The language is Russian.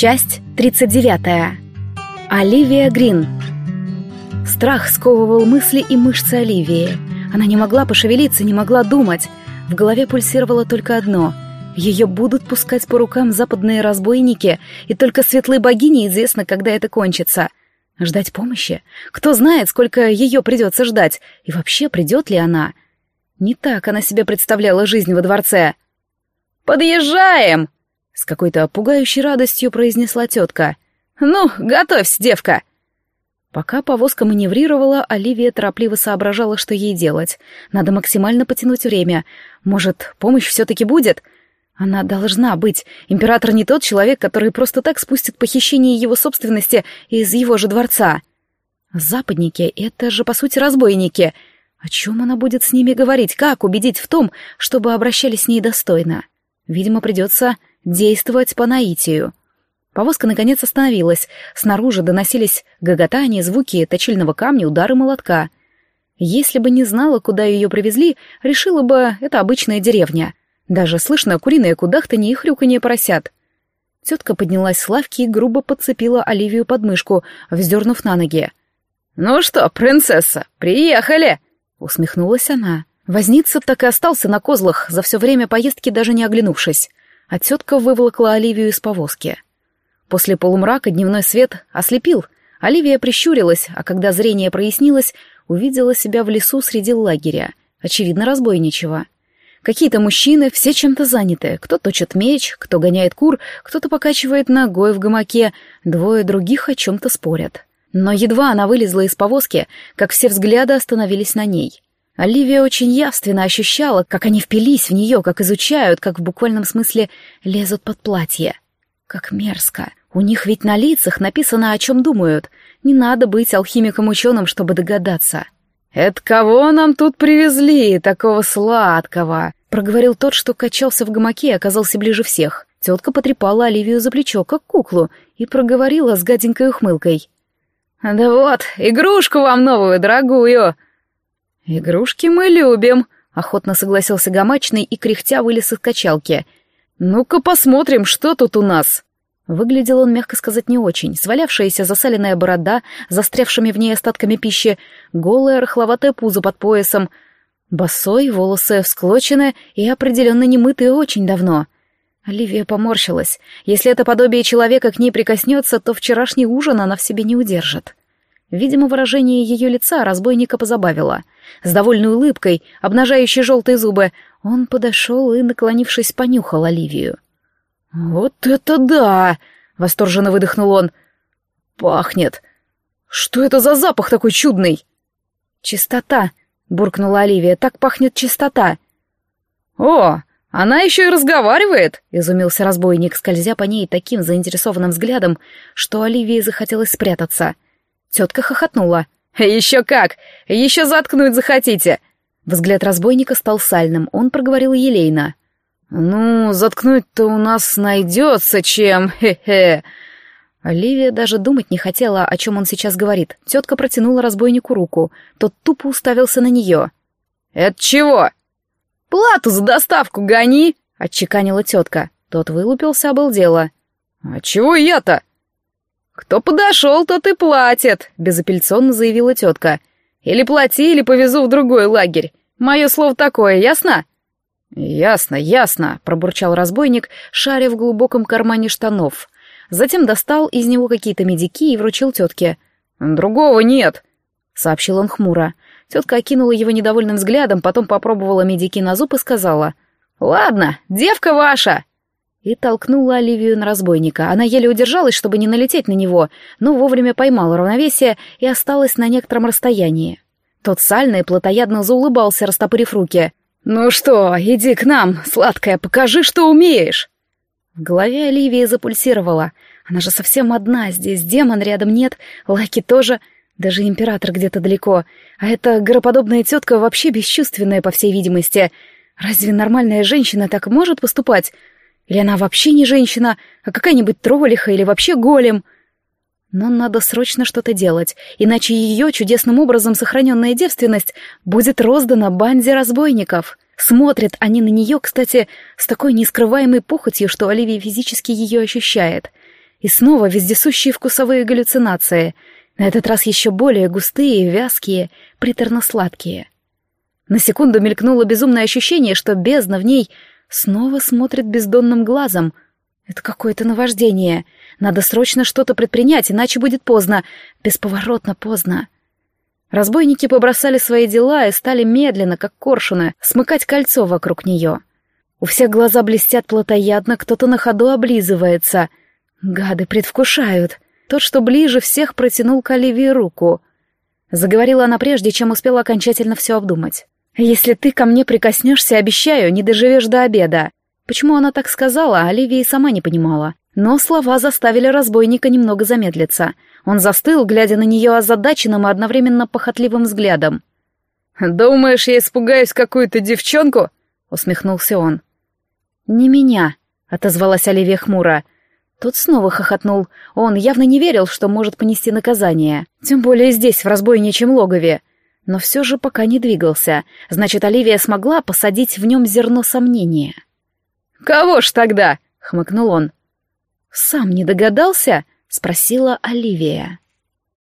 Часть 39. Оливия Грин. Страх сковывал мысли и мышцы Оливии. Она не могла пошевелиться, не могла думать. В голове пульсировало только одно. Ее будут пускать по рукам западные разбойники, и только светлой богине известно, когда это кончится. Ждать помощи? Кто знает, сколько ее придется ждать, и вообще придет ли она? Не так она себе представляла жизнь во дворце. «Подъезжаем!» С какой-то пугающей радостью произнесла тетка. «Ну, готовься, девка!» Пока повозка маневрировала, Оливия торопливо соображала, что ей делать. Надо максимально потянуть время. Может, помощь все-таки будет? Она должна быть. Император не тот человек, который просто так спустит похищение его собственности из его же дворца. Западники — это же, по сути, разбойники. О чем она будет с ними говорить? Как убедить в том, чтобы обращались с ней достойно? Видимо, придется действовать по наитию. Повозка наконец остановилась. Снаружи доносились гоготания, звуки точильного камня, удары молотка. Если бы не знала, куда ее привезли, решила бы, это обычная деревня. Даже слышно куриное кудахтанье и хрюканье поросят. Тетка поднялась с лавки и грубо подцепила Оливию под мышку, вздернув на ноги. «Ну что, принцесса, приехали!» — усмехнулась она. Возница так и остался на козлах, за все время поездки даже не оглянувшись а тетка выволокла Оливию из повозки. После полумрака дневной свет ослепил. Оливия прищурилась, а когда зрение прояснилось, увидела себя в лесу среди лагеря. Очевидно, разбойничего. Какие-то мужчины, все чем-то заняты. Кто точит меч, кто гоняет кур, кто-то покачивает ногой в гамаке, двое других о чем-то спорят. Но едва она вылезла из повозки, как все взгляды остановились на ней. Оливия очень явственно ощущала, как они впились в нее, как изучают, как в буквальном смысле лезут под платье. Как мерзко. У них ведь на лицах написано, о чем думают. Не надо быть алхимиком-ученым, чтобы догадаться. «Это кого нам тут привезли, такого сладкого?» — проговорил тот, что качался в гамаке и оказался ближе всех. Тетка потрепала Оливию за плечо, как куклу, и проговорила с гаденькой ухмылкой. «Да вот, игрушку вам новую, дорогую!» «Игрушки мы любим», — охотно согласился Гамачный и кряхтя вылез из качалки. «Ну-ка посмотрим, что тут у нас». Выглядел он, мягко сказать, не очень. Свалявшаяся засаленная борода, застрявшими в ней остатками пищи, голое рыхловатое пузо под поясом, босой, волосы всклочены и определенно не мытые очень давно. Оливия поморщилась. Если это подобие человека к ней прикоснется, то вчерашний ужин она в себе не удержит. Видимо, выражение ее лица разбойника позабавило. С довольной улыбкой, обнажающей желтые зубы, он подошел и, наклонившись, понюхал Оливию. «Вот это да!» — восторженно выдохнул он. «Пахнет! Что это за запах такой чудный?» «Чистота!» — буркнула Оливия. «Так пахнет чистота!» «О, она еще и разговаривает!» — изумился разбойник, скользя по ней таким заинтересованным взглядом, что Оливии захотелось спрятаться — Тетка хохотнула. «Еще как! Еще заткнуть захотите!» Взгляд разбойника стал сальным, он проговорил елейно. «Ну, заткнуть-то у нас найдется чем, хе-хе!» Оливия даже думать не хотела, о чем он сейчас говорит. Тетка протянула разбойнику руку. Тот тупо уставился на нее. «Это чего?» «Плату за доставку гони!» — отчеканила тетка. Тот вылупился, обалдело. «А чего я-то?» «Кто подошел, тот и платит», — безапельционно заявила тетка. «Или плати, или повезу в другой лагерь. Мое слово такое, ясно?» «Ясно, ясно», — пробурчал разбойник, шаря в глубоком кармане штанов. Затем достал из него какие-то медики и вручил тетке. «Другого нет», — сообщил он хмуро. Тетка окинула его недовольным взглядом, потом попробовала медики на зуб и сказала. «Ладно, девка ваша!» И толкнула Оливию на разбойника. Она еле удержалась, чтобы не налететь на него, но вовремя поймала равновесие и осталась на некотором расстоянии. Тот сально и плотоядно заулыбался, растопырив руки. «Ну что, иди к нам, сладкая, покажи, что умеешь!» В голове Оливии запульсировала. Она же совсем одна, здесь демон рядом нет, Лаки тоже, даже император где-то далеко. А эта гороподобная тетка вообще бесчувственная, по всей видимости. Разве нормальная женщина так может поступать? Или она вообще не женщина, а какая-нибудь троллиха или вообще голем? Но надо срочно что-то делать, иначе ее чудесным образом сохраненная девственность будет роздана банде разбойников. Смотрят они на нее, кстати, с такой нескрываемой похотью, что Оливия физически ее ощущает. И снова вездесущие вкусовые галлюцинации, на этот раз еще более густые, вязкие, приторно-сладкие. На секунду мелькнуло безумное ощущение, что бездна в ней снова смотрит бездонным глазом. Это какое-то наваждение. Надо срочно что-то предпринять, иначе будет поздно, бесповоротно поздно. Разбойники побросали свои дела и стали медленно, как коршуны, смыкать кольцо вокруг нее. У всех глаза блестят плотоядно, кто-то на ходу облизывается. Гады предвкушают. Тот, что ближе всех, протянул к Оливии руку. Заговорила она прежде, чем успела окончательно все обдумать. «Если ты ко мне прикоснешься, обещаю, не доживешь до обеда». Почему она так сказала, Оливия и сама не понимала. Но слова заставили разбойника немного замедлиться. Он застыл, глядя на нее озадаченным и одновременно похотливым взглядом. «Думаешь, я испугаюсь какую-то девчонку?» — усмехнулся он. «Не меня», — отозвалась Оливия хмуро. Тот снова хохотнул. Он явно не верил, что может понести наказание. Тем более здесь, в разбойничьем логове. Но все же пока не двигался. Значит, Оливия смогла посадить в нем зерно сомнения. «Кого ж тогда?» — хмыкнул он. «Сам не догадался?» — спросила Оливия.